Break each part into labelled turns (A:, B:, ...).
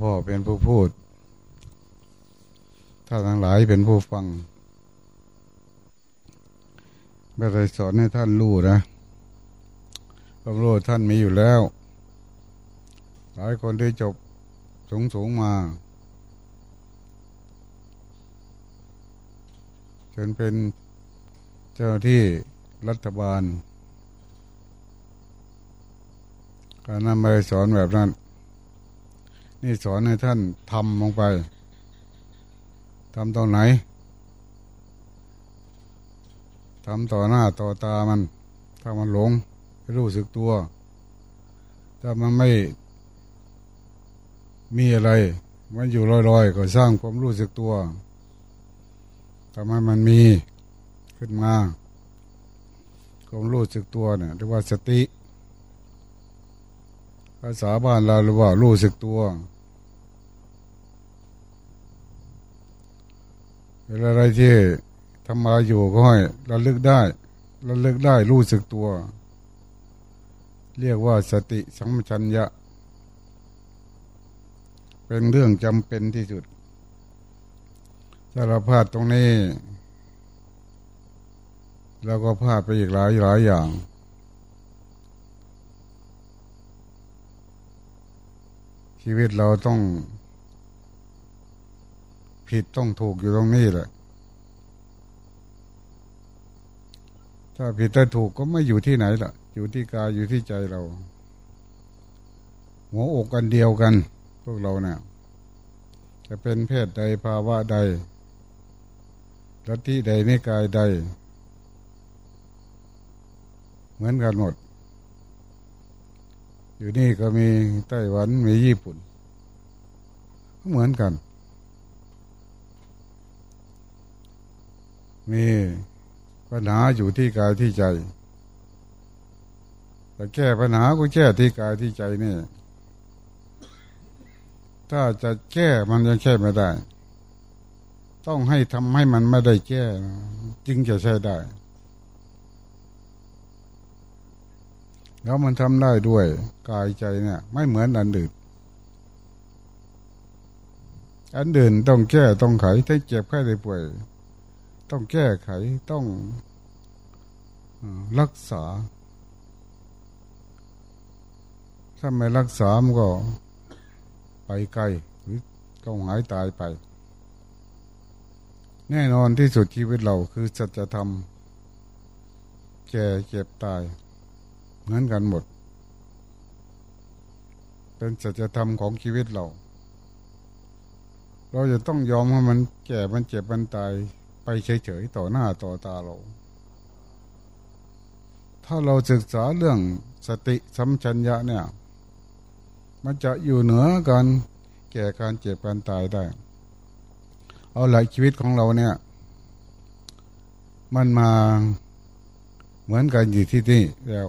A: พ่อเป็นผู้พูด ถ้าทั้งหลายเป็นผู้ฟังไม่ได้สอนให้ท่านรู้นะความรู้ท่านมีอยู่แล้ว หลายคนที่จบสูงสูงมา จนเป็นเจ้าที่รัฐบาล การนำไปสอนแบบนั้น นี่สอนให้ท่านทำลงไปทำตรงไหนทำต่อหน้าต่อตามัน ถ้ามันหลงรู้สึกตัว ถ้ามันไม่มีอะไร มันอยู่ลอยๆ ก็สร้างความรู้สึกตัวทำให้มันมีขึ้นมาความรู้สึกตัวเนี่ยเรียกว่าสติ ภาษาบ้านเราเรียกว่ารู้สึกตัว เวลาอะไรที่ทำมาอยู่ก็ให้ระลึกได้ระลึกได้รู้สึกตัว เรียกว่าสติสัมปชัญญะ เป็นเรื่องจำเป็นที่สุดถ้าเราพลาดตรงนี้เราก็พลาดไปอีกหลายหลายอย่างชีวิตเราต้อง ผิดต้องถูกอยู่ตรงนี้แหละถ้าผิดถ้าถูกก็ไม่อยู่ที่ไหนล่ะ อยู่ที่กายอยู่ที่ใจเรา หัวอกกันเดียวกัน พวกเราเนะี่ยจะเป็นเพศใดภาวะใดลัทธิใดในกายใด เหมือนกันหมด อยู่นี่ก็มีไต้หวันมีญี่ปุ่น เหมือนกัน มีปัญหาอยู่ที่กายที่ใจแต่แก้ปัญหาก็แก้ที่กายที่ใจนี่ ถ้าจะแก้มันยังแก้ไม่ได้ ต้องให้ทำให้มันไม่ได้แก้ จึงจะใช้ได้ แล้วมันทำได้ด้วยกายใจเนี่ย ไม่เหมือนอันอื่นอันอื่นต้องแก้ต้องไขถ้าเจ็บแค่ได้ป่วย ต้องแก้ไขต้องรักษา ถ้าไม่รักษา มันก็ไปไกลหรือต้องหายตายไป แน่นอนที่สุดชีวิตเราคือสัจธรรมแก่เจ็บตาย เหมือนกันหมด เป็นสัจธรรมของชีวิตเรา เราจะต้องยอมให้มันแก่มันเจ็บมันตาย ไปเฉยๆต่อหน้าต่อตาเรา ถ้าเราศึกษาเรื่องสติสัมชัญญะเนี่ย มันจะอยู่เหนือการแก่การเจ็บการตายได้ เอาหลายชีวิตของเราเนี่ย มันมาเหมือนกันอยู่ที่นี่แล้ว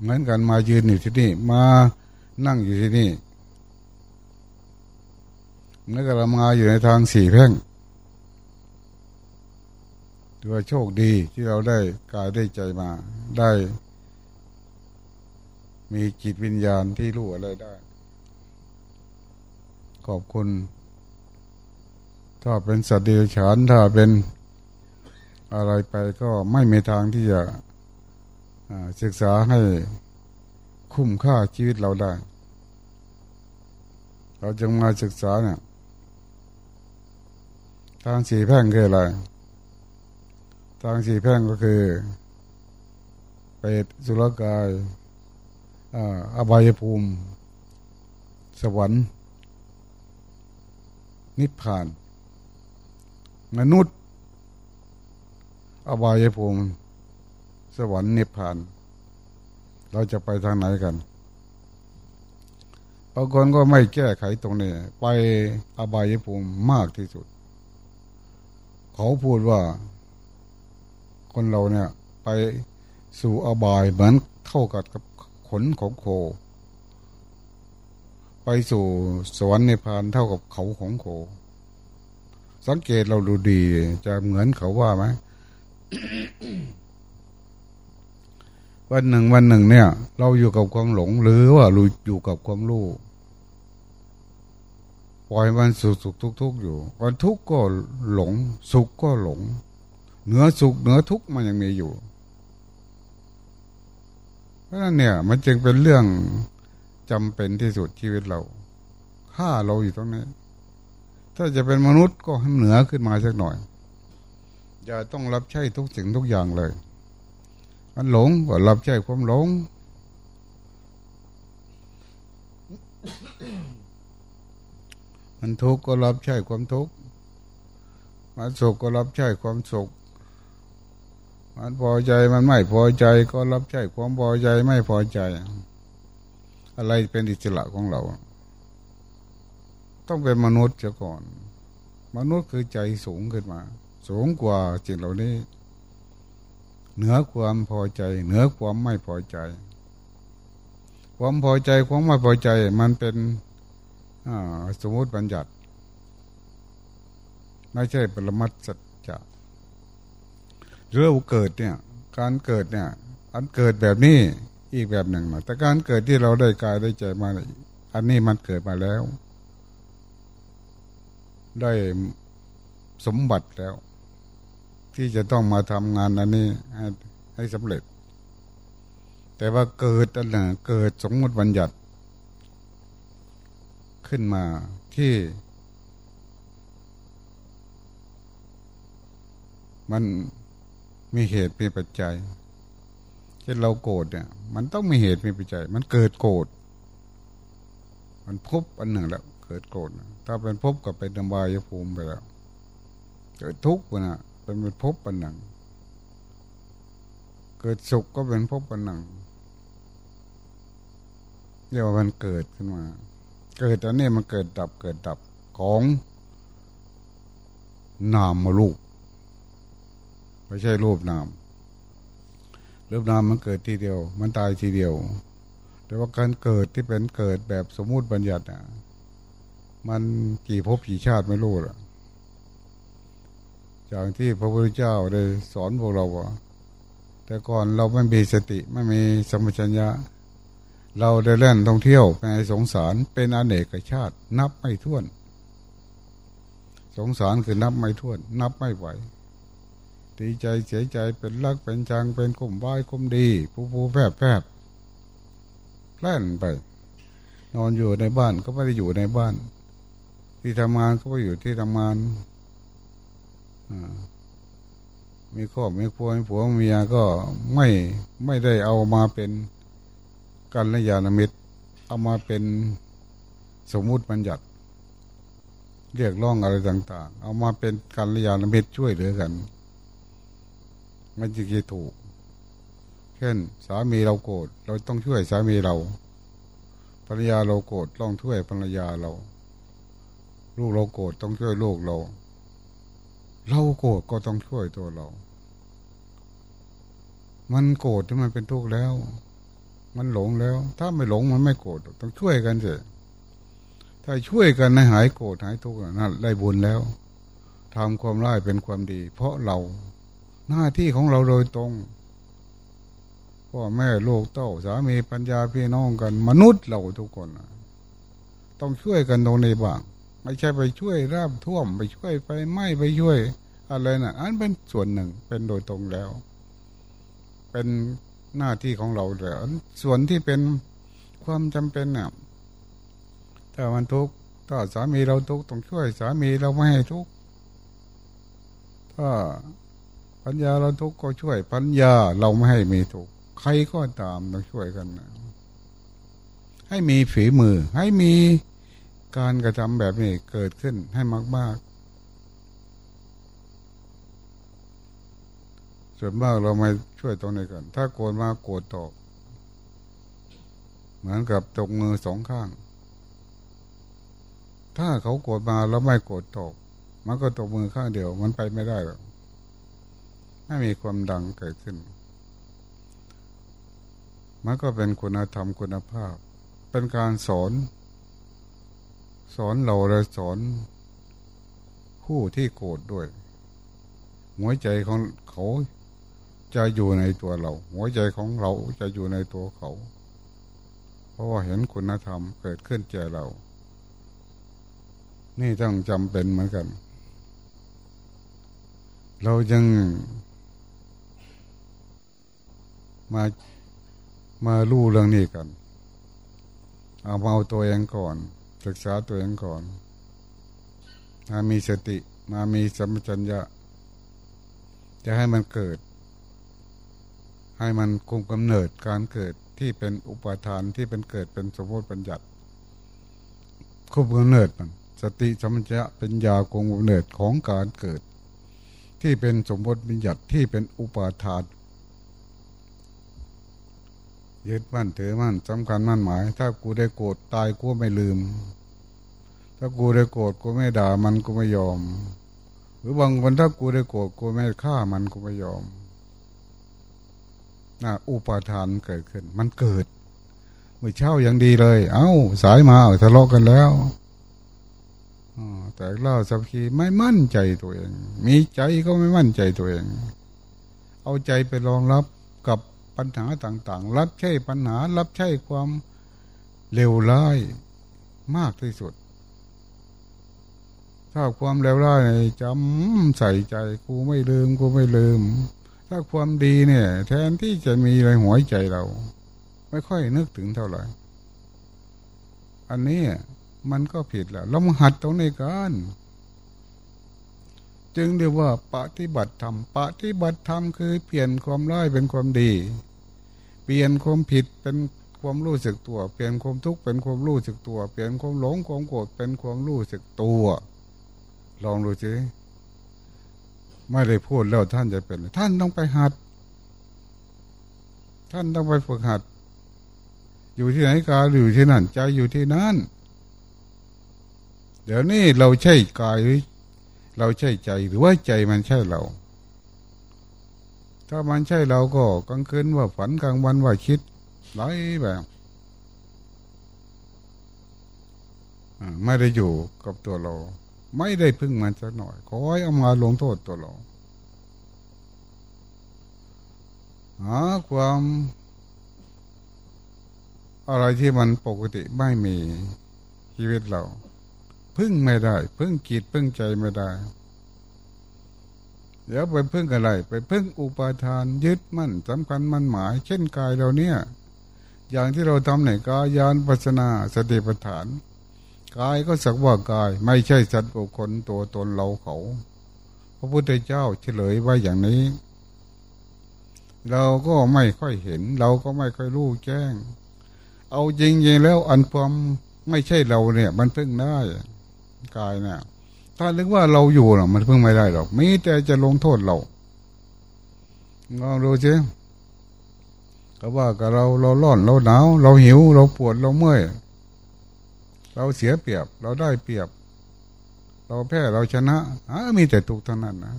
A: เหมือนกันมายืนอยู่ที่นี่ มานั่งอยู่ที่นี่เมื่อเรามาอยู่ในทางสี่แพ่ง ถือว่าโชคดีที่เราได้กายได้ใจมาได้ มีจิตวิญญาณที่รู้อะไรได้ ขอบคุณ ถ้าเป็นสัตว์เดรัจฉานถ้าเป็นอะไรไปก็ไม่มีทางที่จะศึกษาให้คุ้มค่าชีวิตเราได้ เราจึงมาศึกษาเนี่ย ทางสีแพ่งคืออะไร ทางสี่แพ่งก็คือเปรตสุรกายอบายภูมิ สวรรค์ นิพพาน มนุษย์ อบายภูมิ สวรรค์นิพพาน เราจะไปทางไหนกันบางคนก็ไม่แก้ไขตรงนี้ ไปอบายภูมิมากที่สุด เขาพูดว่า คนเราเนี่ย ไปสู่อบายเหมือนเท่ากับกับขนของโค ไปสู่สวรรค์ในพานเท่ากับเขาของโค สังเกตเราดูดีจะเหมือนเขาว่าไหมวันหนึ่งวันหนึ่งเนี่ย เราอยู่กับความหลงหรือว่าเราอยู่กับความรู้ปล่อยมันสุขสุขทุกทุกอยู่วันทุกข์ก็หลง สุขก็หลง เหนือสุขเหนือทุกข์มันยังมีอยู่ เพราะนั้นเนี่ย มันจึงเป็นเรื่องจำเป็นที่สุดชีวิตเราฆ่าเราอยู่ตรงนี้ ถ้าจะเป็นมนุษย์ก็ให้เหนือขึ้นมาสักหน่อย อย่าต้องรับใช้ทุกสิ่งทุกอย่างเลยมันหลงก็รับใช้ความหลงมันทุกข์ก็รับใช้ความทุกข์มันสุขก็รับใช้ความสุข มันพอใจมันไม่พอใจก็รับใช้ความพอใจไม่พอใจ อะไรเป็นอิสระของเรา ต้องเป็นมนุษย์เสียก่อน มนุษย์คือใจสูงขึ้นมา สูงกว่าจิตเหล่านี้ เหนือความพอใจ เหนือความไม่พอใจ ความพอใจความไม่พอใจ มันเป็นสมมติบัญญัติไม่ใช่ปรมัตสัจจะ เรื่องเกิดเนี่ย การเกิดเนี่ยอันเกิดแบบนี้อีกแบบหนึ่งนะแต่การเกิดที่เราได้กายได้ใจมาอันนี้มันเกิดมาแล้ว ได้สมบัติแล้ว ที่จะต้องมาทำงานอันนี้ให้ให้สำเร็จ แต่ว่าเกิดอันน่ะเกิดสมมติบัญญัติ ขึ้นมาที่ มัน มีเหตุมีปัจจัยเช่นเราโกรธเนี่ย มันต้องมีเหตุมีปัจจัย มันเกิดโกรธมันพบอันหนึ่งแล้ว เกิดโกรธถ้าเป็นพบกับเป็นดำบายภูมิไปแล้ว เกิดทุกข์นะเป็นเป็นพบอันหนึ่งเกิดสุขก็เป็นพบอันหนึ่งเรียกว่ามันเกิดขึ้นมา เกิดอันนี้มันเกิดดับเกิดดับของนามมาลูก ไม่ใช่รูปนามรูปนามมันเกิดทีเดียว มันตายทีเดียว แต่ว่าการเกิดที่เป็นเกิดแบบสมมุติบัญญัติอะมันกี่ภพกี่ชาติไม่รู้ละจากที่พระพุทธเจ้าได้สอนพวกเราว่า แต่ก่อนเราไม่มีสติไม่มีสมัชัญญะ เราได้เล่นท่องเที่ยวในสงสารเป็นอเนกชาติ นับไม่ถ้วน สงสารคือนับไม่ถ้วน นับไม่ไหว ดีใจเสียใจเป็นรักเป็นจังเป็นกลุ่มวายกลุ่มดี ผู้ผู้แพบแพบแล่นไป นอนอยู่ในบ้านก็ไม่ได้อยู่ในบ้าน ที่ทำงานก็ไม่อยู่ที่ทำงานมีครอบมีครัวมีผัวมีเมียก็ไม่ไม่ได้เอามาเป็นกัลยาณมิตร เอามาเป็นสมมุติบัญญัติ เรียกร้องอะไรต่าง ๆ เอามาเป็นกัลยาณมิตรช่วยเหลือกัน มันจะกี่ถูก เช่น สามีเราโกรธเราต้องช่วยสามีเราภรรยาเราโกรธต้องช่วยภรรยาเรา ลูกเราโกรธต้องช่วยลูกเรา เราโกรธก็ต้องช่วยตัวเรา มันโกรธที่มันเป็นทุกข์แล้ว มันหลงแล้ว ถ้าไม่หลงมันไม่โกรธต้องช่วยกันเถอะถ้าช่วยกันให้หายโกรธหายทุกข์นั่นได้บุญแล้วทำความร้ายเป็นความดี เพราะเรา หน้าที่ของเราโดยตรงพ่อแม่ลูกเต้าสามีปัญญาพี่น้องกัน มนุษย์เราทุกคน ต้องช่วยกันตรงนี้บ้างไม่ใช่ไปช่วยราบท่วมไปช่วยไปไม่ไปช่วย อะไรนะ่ะ อันเป็นส่วนหนึ่งเป็นโดยตรงแล้ว เป็นหน้าที่ของเราแล้วส่วนที่เป็นความจำเป็นนี่ยถ้ามันทุกข์ถ้าสามีเราทุกข์ต้องช่วยสามีเราไม่ให้ทุกข์ถ้า ปัญญาเราทุกข์ก็ช่วย ปัญญาเราไม่ให้มีทุกข์ใครก็ตามต้องช่วยกันนะให้มีฝีมือ ให้มีการกระทำแบบนี้เกิดขึ้นให้มากส่วนมากเราไม่ช่วยตรงนี้กัน ถ้าโกรธมาโกรธตอบเหมือนกับตกมือสองข้าง ถ้าเขาโกรธมาแล้วไม่โกรธตอบมันก็ตกมือข้างเดียว มันไปไม่ได้หรอก ไม่มีความดังเกิดขึ้น มันก็เป็นคุณธรรมคุณภาพ เป็นการสอน สอนเราและสอน ผู้ที่โกรธด้วย หัวใจของเขาจะอยู่ในตัวเรา หัวใจของเราจะอยู่ในตัวเขา เพราะว่าเห็นคุณธรรมเกิดขึ้นแก่เรา นี่ต้องจำเป็นเหมือนกัน เรายัง มามาลู่เรื่องนี้กันเอาเอาตัวเองก่อน ศึกษาตัวเองก่อนมามีสติมามีสัมปชัญญะ จะให้มันเกิด ให้มันคุมกำเนิดการเกิดที่เป็นอุปทานที่เป็นเกิดเป็นสมมติปัญญัติคุมกำเนิดมันสติสัมปชัญญะเป็นยาคุมกำเนิดของการเกิด ที่เป็นสมมติปัญญัติที่เป็นอุปทาน ยึดมั่นถือมั่นสำคัญมั่นหมาย ถ้ากูได้โกรธตายกูไม่ลืม ถ้ากูได้โกรธกูไม่ด่ามันกูไม่ยอม หรือบางคนถ้ากูได้โกรธกูไม่ฆ่ามันกูไม่ยอมนะอุปาทานเกิดขึ้น มันเกิดเมื่อเช้ายังดีเลย เอา้า สายมาทะเลาะกันแล้วแต่เล่าสักทีไม่มั่นใจตัวเอง มีใจก็ไม่มั่นใจตัวเอง เอาใจไปรองรับกับ ปัญหาต่างๆ รับใช้ปัญหา รับใช้ความเลวร้ายมากที่สุด ถ้าความเลวร้ายจำใส่ใจกูไม่ลืมกูไม่ลืม ถ้าความดีเนี่ย แทนที่จะมีในหัวใจเรา ไม่ค่อยนึกถึงเท่าไหร่ อันนี้มันก็ผิดแล้วเรามาหัดตรงนี้กัน จึงเรียกว่าปฏิบัติธรรมปฏิบัติธรรมคือเปลี่ยนความร้ายเป็นความดี เปลี่ยนความผิดเป็นความรู้สึกตัว เปลี่ยนความทุกข์เป็นความรู้สึกตัว เปลี่ยนความหลงความโกรธเป็นความรู้สึกตัว ลองดูสิไม่ได้พูดแล้วท่านจะเป็น ท่านต้องไปหัด ท่านต้องไปฝึกหัด อยู่ที่ไหนกายอยู่ที่นั่นใจอยู่ที่นั่นเดี๋ยวนี้เราใช่กายหรือ เราใช่ใจหรือว่าใจมันใช่เรา ถ้ามันใช่เราก็กลางคืนว่าฝันกลางวันว่าคิดไหลแบบไม่ได้อยู่กับตัวเรา ไม่ได้พึ่งมันสักหน่อยขอให้เอามาลงโทษตัวเราหาความ อะไรที่มันปกติไม่มีชีวิตเรา พึ่งไม่ได้ พึ่งกิดพึ่งใจไม่ได้ เดี๋ยวไปพึ่งอะไร ไปพึ่งอุปาทานยึดมั่นสำคัญมั่นหมาย เช่นกายเราเนี่ย อย่างที่เราทำในกายานปัสนาสติปัฏฐานกายก็สักว่ากาย ไม่ใช่สัตว์บุคคลตัวตนเราเขา พระพุทธเจ้าเฉลยไว้อย่างนี้ เราก็ไม่ค่อยเห็น เราก็ไม่ค่อยรู้แจ้ง เอาจริงๆแล้วอันความไม่ใช่เราเนี่ย มันพึ่งได้ กายเนี่ย ถ้าเรียกว่าเราอยู่หรอมันเพิ่งไม่ได้หรอกมีแต่จะลงโทษเราลองดูสิก็ว่ากับเราเราร้อนเราหนาวเราหิว เราปวดเราเมื่อยเราเสียเปรียบ เราได้เปรียบ เราแพ้เราชนะอ่ามีแต่ทุกข์เท่านั้นนะ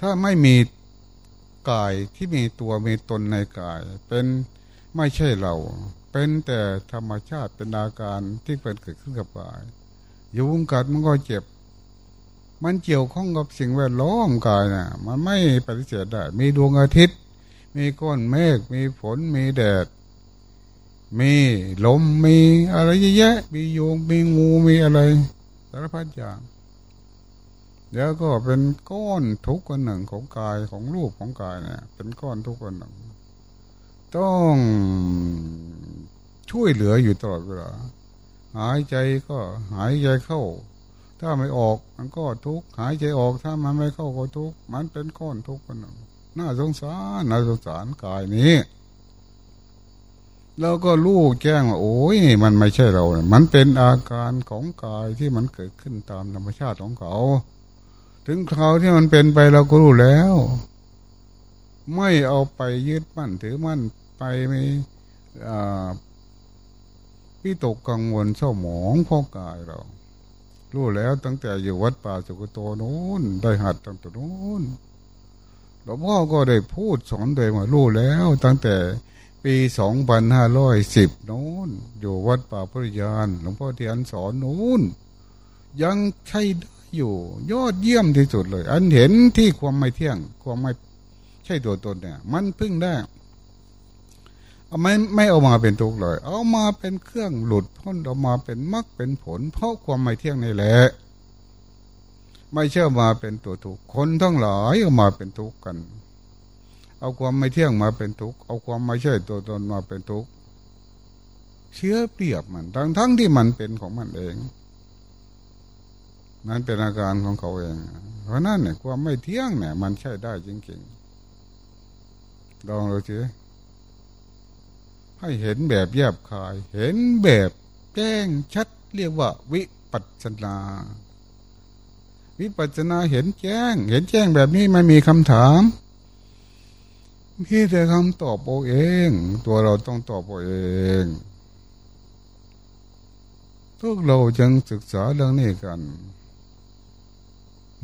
A: ถ้าไม่มีกายที่มีตัวมีตนในกาย เป็นไม่ใช่เรา เป็นแต่ธรรมชาติเป็นอาการที่เกิดขึ้นกับกาย ยุงกัดมันก็เจ็บ มันเกี่ยวข้องกับสิ่งแวดล้อมกายนะมันไม่ปฏิเสธได้ มีดวงอาทิตย์ มีก้อนเมฆ มีฝน มีแดด มีลม มีอะไรเยอะแยะ มีโยงมีงู มีอะไร สารพัดอย่างเดี๋ยวก็เป็นก้อนทุกข์คนหนึ่งของกายของรูปของกายเนี่ย เป็นก้อนทุกข์คนหนึ่ง ต้องช่วยเหลืออยู่ตลอดเวลา หายใจก็หายใจเข้า ถ้าไม่ออกมันก็ทุกข์หายใจออกถ้ามันไม่เข้าก็ทุกข์มันเป็นก้อนทุกข์กันน่าสงสารน่าสงสารกายนี้เราก็รู้แจ้งว่าโอ้ยมันไม่ใช่เรา มันเป็นอาการของกายที่มันเกิดขึ้นตามธรรมชาติของเขา ถึงคราวที่มันเป็นไปเราก็รู้แล้ว ไม่เอาไปยึดมั่นถือมั่นไปไม่ พี่ตกกังวลเศร้าหมองพ่อกายเรา รู้แล้วตั้งแต่อยู่วัดป่าสุกโตนู้นได้หัดตั้งแต่นู้นหลวงพ่อก็ได้พูดสอนโดยว่ารู้แล้ว ตั้งแต่ปีสองพันห้าร้อยสิบนู้นอยู่วัดป่าพุทธยานหลวงพ่อเทียนสอนนู้นยังใช่ได้อยู่ ยอดเยี่ยมที่สุดเลย อันเห็นที่ความไม่เที่ยง ความไม่ใช่ตัวตนเนี่ย มันพึ่งได้ ไม่ไม่เอามาเป็นทุกข์เลย เอามาเป็นเครื่องหลุดพ้นเอามาเป็นมรรคเป็นผล เพราะความไม่เที่ยงนี่แหละไม่เชื่อมาเป็นตัวทุกข์คนทั้งหลายก็มาเป็นทุกข์กัน เอาความไม่เที่ยงมาเป็นทุกข์เอาความไม่ใช่ตัวตนมาเป็นทุกข์เชื่อเปรียบมันทั้งทั้งที่มันเป็นของมันเองนั่นเป็นอาการของเขาเอง เพราะนั่นเนี่ยความไม่เที่ยงเนี่ย มันใช่ได้จริงๆลองดูสิ ให้เห็นแบบแยบคาย เห็นแบบแจ้งชัดเรียกว่า วิปัสนา วิปัสนาเห็นแจ้ง เห็นแจ้งแบบนี้ไม่มีคำถามพี่แต่คำตอบเอาเอง ตัวเราต้องตอบเอาเองทุกเราจึงศึกษาเรื่องนี้กัน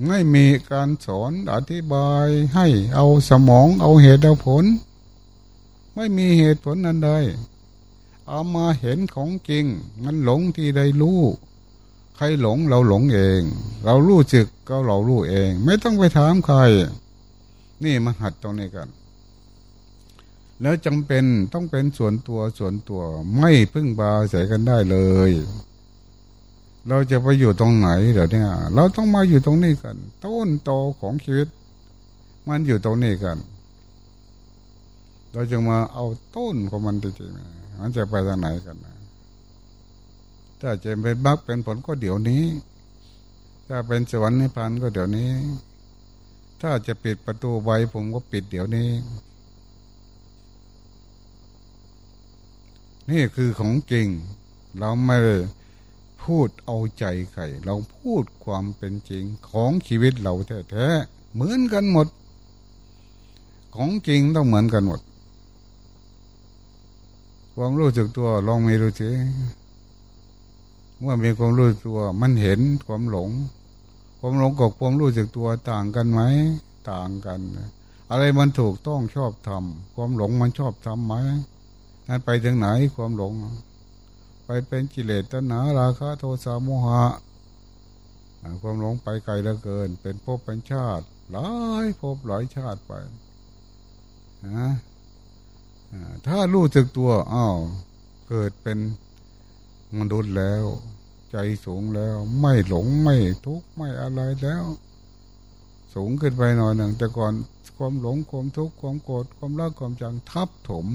A: ไม่มีการสอนอธิบายให้เอาสมองเอาเหตุเอาผล ไม่มีเหตุผลนันใดเอามาเห็นของจริง มันหลงที่ใดรู้ ใครหลงเราหลงเอง เรารู้จึกก็เรารู้เอง ไม่ต้องไปถามใคร นี่มาหัดตรงนี้กัน แล้วจำเป็นต้องเป็นส่วนตัวส่วนตัว ไม่พึ่งบาใส่กันได้เลย เราจะไปอยู่ตรงไหนเดี๋ยวนี้เราต้องมาอยู่ตรงนี้กัน ต้นโตของชีวิต มันอยู่ตรงนี้กัน เราจะมาเอาต้นของมันจริงๆมันจะไปทางไหนกันนะถ้าจะเป็นบักเป็นผลก็เดี๋ยวนี้ ถ้าเป็นสวรรค์นิพพานก็เดี๋ยวนี้ ถ้าจะปิดประตูไว้ผมก็ปิดเดี๋ยวนี้ นี่คือของจริง เราไม่พูดเอาใจใครเราพูดความเป็นจริงของชีวิตเราแท้ๆเหมือนกันหมด ของจริงต้องเหมือนกันหมด ความรู้สึกตัวลองมีดูสิเมื่อมีความรู้ตัว มันเห็นความหลง ความหลงกับความรู้สึกตัวต่างกันไหมต่างกัน อะไรมันถูกต้องชอบทำความหลงมันชอบทำไหมนั่นไปถึงไหนความหลง ไปเป็นกิเลสตัณหาราคะโทสะโมหะความหลงไปไกลเหลือเกิน เป็นภพเป็นชาติหลายภพหลายชาติไปนะ ถ้ารู้จักตัวอ้าวเกิดเป็นมนุษย์แล้ว ใจสูงแล้ว ไม่หลงไม่ทุกข์ไม่อะไรแล้ว สูงขึ้นไปหน่อยหนึ่งแต่ก่อนความหลงความทุกข์ความโกรธความรักความจังทับถม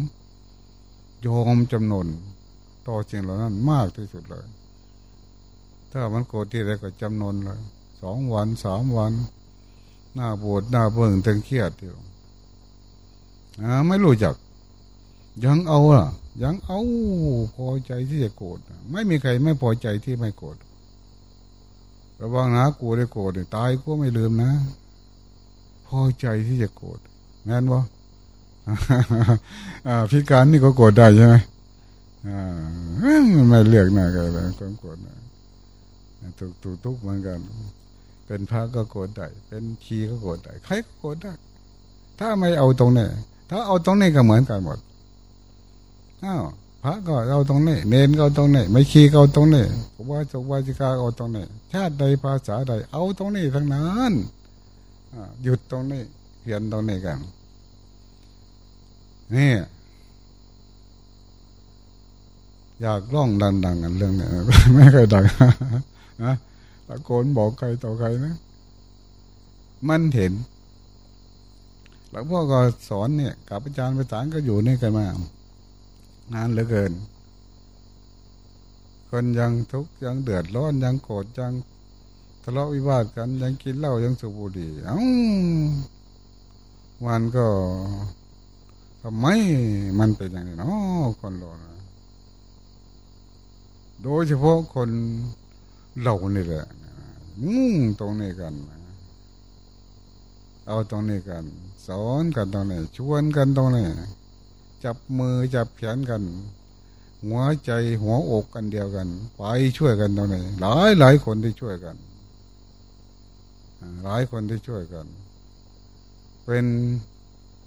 A: ยอมจำนนต่อสิ่งเหล่านั้นมากที่สุดเลย ถ้ามันโกรธที่ไรก็จำนนเลยสองวันสามวัน หน้าปวดหน้าเบิ่งตึงเครียดอยู่ไม่รู้จัก ยังเอาอะ ยังเอาพอใจที่จะโกรธไม่มีใครไม่พอใจที่ไม่โกรธระวังนะกูได้โกรธตายก็ไม่ลืมนะ พอใจที่จะโกรธงั้นวะพิการนี่ก็โกรธได้ใช่ไหมไม่เลือกหน้ากันเลยความโกรธทุกทุกทุกเหมือนกัน เป็นพระก็โกรธได้เป็นชีก็โกรธได้ใครก็โกรธได้ถ้าไม่เอาตรงนี้ถ้าเอาตรงนี้ก็เหมือนกันหมด อ้าวพระก็เอาตรงนี้ เนนก็เอาตรงนี้ไม่ชีก็เอาตรงนี้ว่าจกวาจิกาเอาตรงนี้ ชาติใดภาษาใด เอาตรงนี้ทั้งนั้นหยุดตรงนี้เพียนตรงนี้กันนี่อยากร้องดังๆกันเรื่องนี้ไม่เคยดังนะตะโกนบอกใครต่อใครนะ มันเห็นหลวพ่อก็สอนเนี่ยกับอาจารย์ประสานก็อยู่นี่กันมา นานเหลือเกิน คนยังทุกข์ยังเดือดร้อนยังโกรธยังทะเลาะวิวาทกันยังกินเหล้ายังสูบบุหรี่เอ้ามันก็ทำไมมันเป็นอย่างนี้เนาะคนเราโดยเฉพาะคนเรานี่แหละมุ่งตรงนี้กัน เอาตรงนี้กัน สอนกันตรงนี้ชวนกันตรงนี้ จับมือจับแขนกัน หัวใจหัวอกกันเดียวกัน ไปช่วยกันตรงนี้หลายหลายคนที่ช่วยกัน หลายคนที่ช่วยกัน เป็น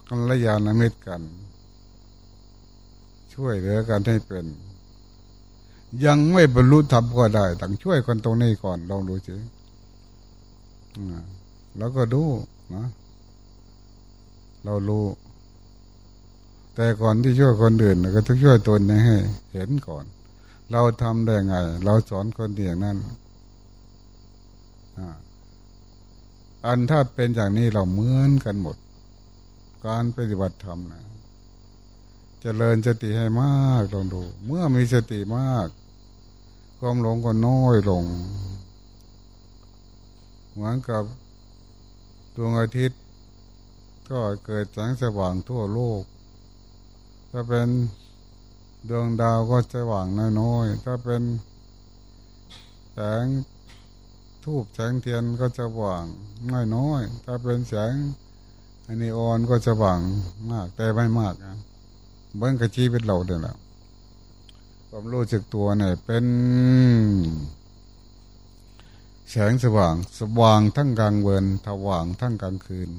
A: กัลยาณมิตรกัน ช่วยเหลือกันให้เป็น ยังไม่บรรลุธรรมก็ได้ต้องช่วยคนตรงนี้ก่อนลองดูสิแล้วก็ดูนะเรารู้ แต่ก่อนที่ช่วยคนอื่นก็ต้องช่วยตนให้เห็นก่อน เราทำได้ไง เราสอนคนเดียงนั้นอันถ้าเป็นอย่างนี้เราเหมือนกันหมด การปฏิบัติธรรมนะจะเจริญสติให้มากลองดู เมื่อมีสติมาก ความหลงก็น้อยลง เหมือนกับดวงอาทิตย์ ก็เกิดแสงสว่างทั่วโลก ถ้าเป็นดวงดาวก็สว่างน้อยๆถ้าเป็นแสงทูบแสงเทียนก็จะว่างน้อยน้อยถ้าเป็นแสงอันนี้ออนก็จะว่างมาก แต่ไม่มากนะเบิ้งกระชีเป็นเราเดียวละความรู้จักตัวเนี่ยเป็นแสงสว่าง สว่างทั้งกลางเวนถว่างทั้งกลางคืน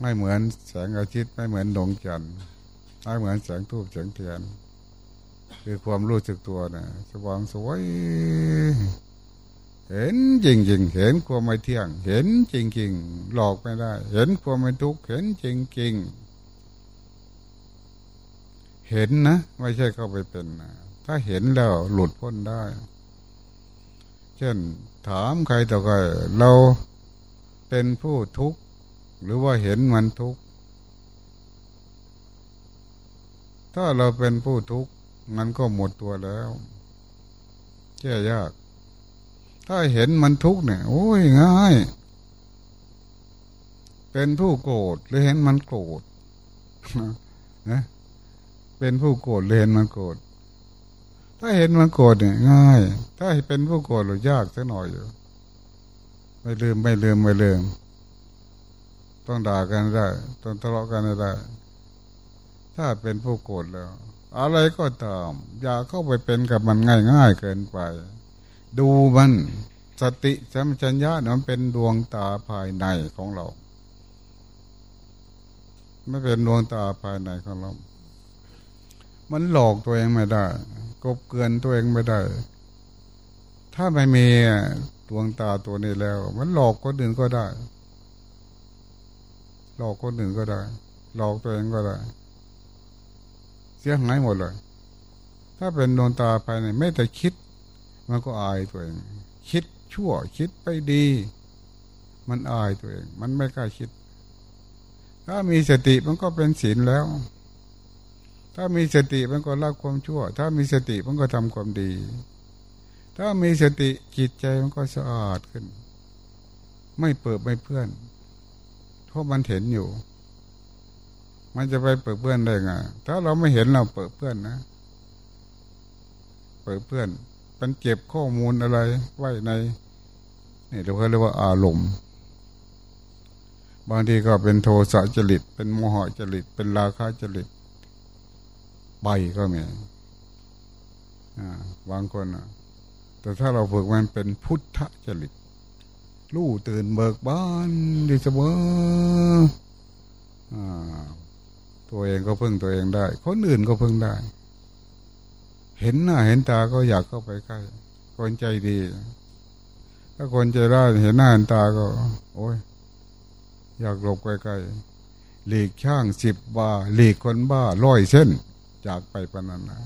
A: ไม่เหมือนแสงอาทิตย์ไม่เหมือนดวงจันทร์ ไม่เหมือนแสงทูบแสงเทียน คือความรู้จักตัวนี่ยสว่างสวย เห็นจริงจริงเห็นความไม่เที่ยง เห็นจริงจริงหลอกไม่ได้ เห็นความไม่ทุกข์เห็นจริงจริงเห็นนะไม่ใช่เข้าไปเป็นนะถ้าเห็นแล้วหลุดพ้นได้ เช่นถามใครต่อใครเราเป็นผู้ทุกข์หรือว่าเห็นมันทุกข์ ถ้าเราเป็นผู้ทุกข์มันก็หมดตัวแล้วแก้ยาก ถ้าเห็นมันทุกข์เนี่ย โอ้ยง่าย เป็นผู้โกรธหรือเห็นมันโกรธนะเป็นผู้โกรธหรือเห็นมันโกรธถ้าเห็นมันโกรธเนี่ยง่าย ถ้าเป็นผู้โกรธหรือยากสักหน่อยอยู่ไม่ลืมไม่ลืมไม่ลืม ต้องด่ากันได้ ต้องทะเลาะกันได้ ถ้าเป็นผู้โกรธแล้ว อะไรก็ตาม อย่าเข้าไปเป็นกับมันง่ายง่ายเกินไป ดูมันสติสัมชัญญะมันเป็นดวงตาภายในของเรา ไม่เป็นดวงตาภายในของเรา มันหลอกตัวเองไม่ได้ กบเกินตัวเองไม่ได้ ถ้าไม่มีดวงตาตัวนี้แล้ว มันหลอกคนอื่นก็ได้ หลอกคนอื่นก็ได้ หลอกตัวเองก็ได้ เสียหายหมดเลย ถ้าเป็นดวงตาภายในไม่แต่คิด มันก็อายตัวเอง คิดชั่วคิดไปดี มันอายตัวเอง มันไม่กล้าคิด ถ้ามีสติมันก็เป็นศีลแล้ว ถ้ามีสติมันก็ละความชั่ว ถ้ามีสติมันก็ทำความดี ถ้ามีสติจิตใจมันก็สะอาดขึ้น ไม่เปิดไม่เพื่อนเพราะมันเห็นอยู่ มันจะไปเปิดเพื่อนได้ไงถ้าเราไม่เห็นเราเปิดเพื่อนนะ เปิดเพื่อนมันเก็บข้อมูลอะไร ไว้ในนี่เราเรียกว่าอารมณ์บางทีก็เป็นโทสะจริต เป็นโมหะจริต เป็นราคะจริตใบก็มีบางคนอะ แต่ถ้าเราฝึกมันเป็นพุทธจริตรู้ตื่นเบิกบานดีเสมอ ตัวเองก็พึ่งตัวเองได้ คนอื่นก็พึ่งได้ เห็นหน้าเห็นตาก็อยากเข้าไปใกล้ คนใจดี ถ้าคนใจร้ายเห็นหน้าเห็นตาก็ โอ้ยอยากหลบใกล้ๆหลีกช่างสิบบาหลีกคนบ้าร้อยเส้น จากไปปนันนะ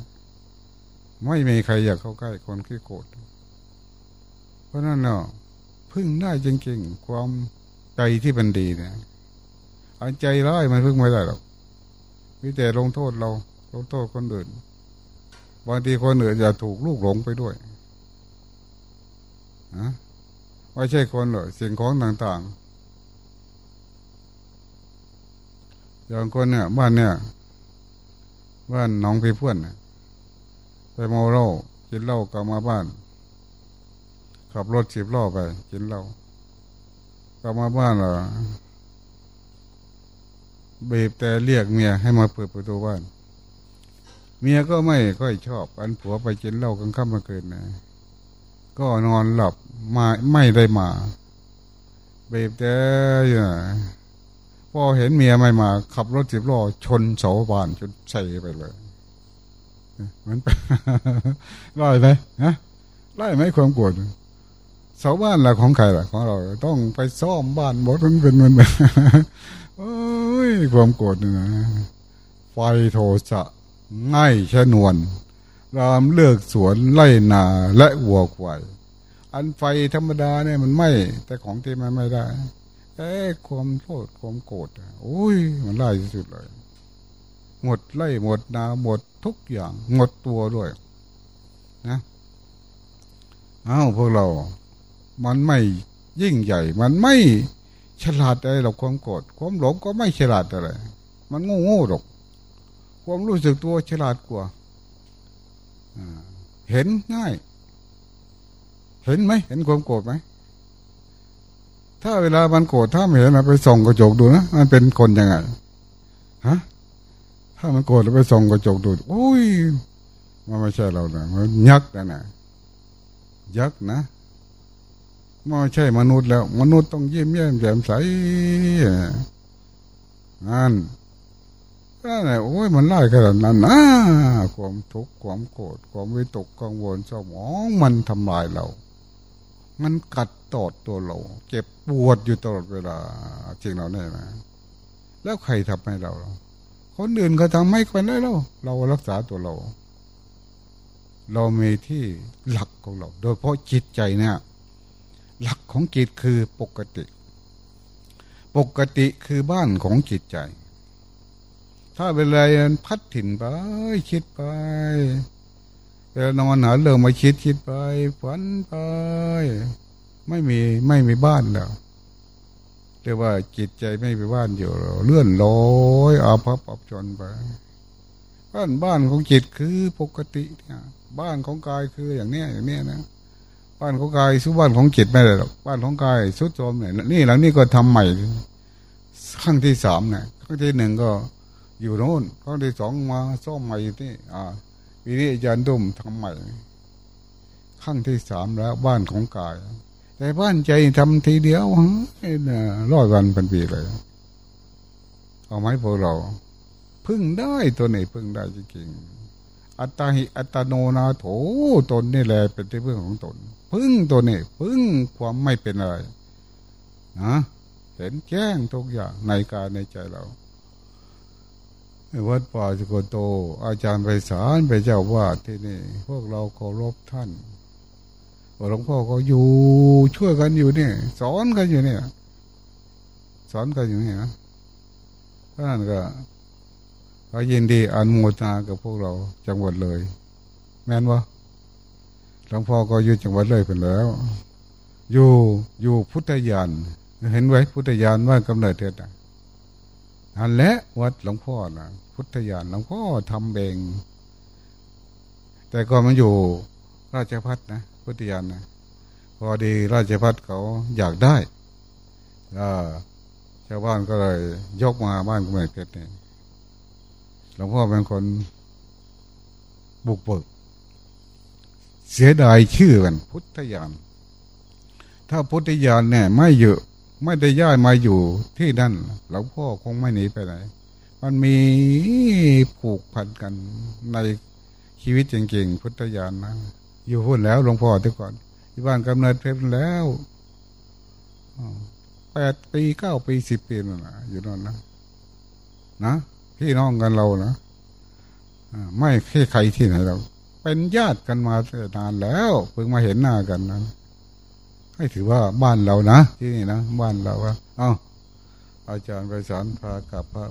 A: ไม่มีใครอยากเข้าใกล้คนขี้โกรธเพราะนั้นเนาะพึ่งได้จริงๆ ความใจที่มันดีเนี่ยอันใจร้ายมันพึ่งไม่ได้หรอก มีแต่ลงโทษเรา ลงโทษคนอื่นบางทีคนอื่นจะถูกลูกหลงไปด้วยนะไม่ใช่คนหรอกสิ่งของต่างๆอย่างคนเนี่ยบ้านเนี่ยบ้านน้องพี่พ่วนไปเมาเหล้ากินเหล้ากลับมาบ้าน ขับรถสิบล้อไป กินเหล้ากลับมาบ้านเหรอ บีบแต่เรียกเมียให้มาเปิดประตูบ้าน เมียก็ไม่ค่อยชอบ อันผัวไปกินเหล้ากันค่ำมาเกินนะก็นอนหลับมาไม่ได้มาเบบแต่อยู่พอเห็นเมียไม่มา ขับรถสิบล้อชนเสาบ้านจนใส่ไปเลยมันไล่ไหมฮะไล่ไหมความโกรธเสาบ้านละของใครล่ะของเรา ต้องไปซ่อมบ้านบดมันเป็นมัน แบบโอ้ยความโกรธนะไฟโทสะง่ายชนวนรามเลือกสวนไล่นาและวัวควายอันไฟธรรมดาเนี่ยมันไหม่แต่ของที่มันไม่ได้เอ้ความโทษความโกรธโอ้ย มันไล่ที่สุดเลย หมดไล่หมดนาหมดทุกอย่าง หมดตัวด้วย นะอ้าวพวกเรา มันไม่ยิ่งใหญ่ มันไม่ ฉลาดอะไรหรอกความโกรธความหลงก็ไม่ฉลาดอะไร มันโง่โง่หรอก ความรู้สึกตัวฉลาดกว่าเห็นง่าย เห็นไหมเห็นความโกรธไหมถ้าเวลามันโกรธถ้าไม่เห็นนไปส่องกระจกดูนะมันเป็นคนยังไงฮะถ้ามันโกรธแล้วไปส่องกระจกดูโอ้ยมันไม่ใช่เรานะมันยักษ์นะนะยักษ์นะ ไม่ใช่มนุษย์แล้ว มนุษย์ต้องยิ้มแย้มแจ่มใสนั่นนั่นแหละโอ้ยมันไล่ขนาดนั้นนะความทุกข์ความโกรธความวิตกกังวลเศร้าหมองมันทำลายเรา มันกัดตอดตัวเรา เจ็บปวดอยู่ตลอดเวลาจริงเราเนี่ยนะแล้วใครทำให้เรา คนอื่นเขาทำให้คนได้เราเรารักษาตัวเรา เรามีที่หลักของเรา โดยเพราะจิตใจเนี่ย หลักของจิตคือปกติ ปกติคือบ้านของจิตใจ ถ้าเวลาพัดถิ่นไป คิดไปเวลานอนหาเรื่องมาคิดคิดไปฝันไป ไม่มีไม่มีบ้านแล้วเรียกว่าจิตใจไม่มีบ้านอยู่เลื่อนลอยอาภัพอับจนไปบ้านบ้านของจิตคือปกติเนี่ยบ้านของกายคืออย่างเนี้ยอย่างเนี้ยนะ บ้านของกายสู้บ้านของจิตไม่ได้หรอกบ้านของกายสุดโทมเนี่ยนี่หลังนี้ก็ทำใหม่ครั้งที่สามเนี่ยครั้งที่หนึ่งก็อยู่โน่นครั้งที่สองมาซ่อมใหม่ที่อ่าปีนี้อาจารย์ดุมทำใหม่ครั้งที่สามแล้วบ้านของกาย แต่บ้านใจทำทีเดียวฮะร้อยวันเป็นปีเลยเอาไหมพวกเรา พึ่งได้ตัวไหนพึ่งได้จริงๆ อัตหิอัตโนนาโถตนนี่แหละเป็นที่พึ่งของตน พึ่งตัวนี้พึ่งความไม่เป็นอะไรนะเห็นแจ้งทุกอย่างในกายในใจเราวัดป่าสุโกโต อาจารย์ไปสารไปเจ้าว่าที่นี่ พวกเราเคารพท่านหลวงพ่อก็อยู่ช่วยกันอยู่เนี่ยสอนกันอยู่เนี่ย สอนกันอยู่เนี่ยท่านก็ ก็ยินดีอนุโมทนากับพวกเราจังหวัดเลย แม่นวะหลวงพ่อก็อยู่จังหวัดเลยเป็นแล้ว อยู่อยู่พุทธยานเห็นไว้พุทธยานว่ากำเนิดเถิดอันและวัดหลวงพ่อนะพุทธยานหลวงพ่อทำเองแต่ก็มันอยู่ราชพัฒนะพุทธยานนะพอดีราชพัฒเขาอยากได้ชาวบ้านก็เลยยกมาบ้านกุมารเพชรเนี่ย หลวงพ่อเป็นคนบุกเบิกเสียดายชื่อกัน พุทธยาน ถ้าพุทธยานเนี่ยไม่เยอะไม่ได้ย้ายมาอยู่ที่นั่นหลวงพ่อคงไม่หนีไปไหน มันมีผูกพันกันในชีวิตจริงๆพุทธยานนะอยู่พุ่นแล้วหลวงพ่อที่ก่อนที่บ้านกำเนิดเพชรแล้วแปดปีเก้าปีสิบปีนั่นนะอยู่นั่นนะนะ พี่น้องกันเรานะไม่ใช่ใครที่ไหนเราเป็นญาติกันมาตั้งนานแล้วเพิ่งมาเห็นหน้ากันนะให้ถือว่าบ้านเรานะที่นี่นะบ้านเราว่า เอ้าอาจารย์ไปสอนพากลับพระ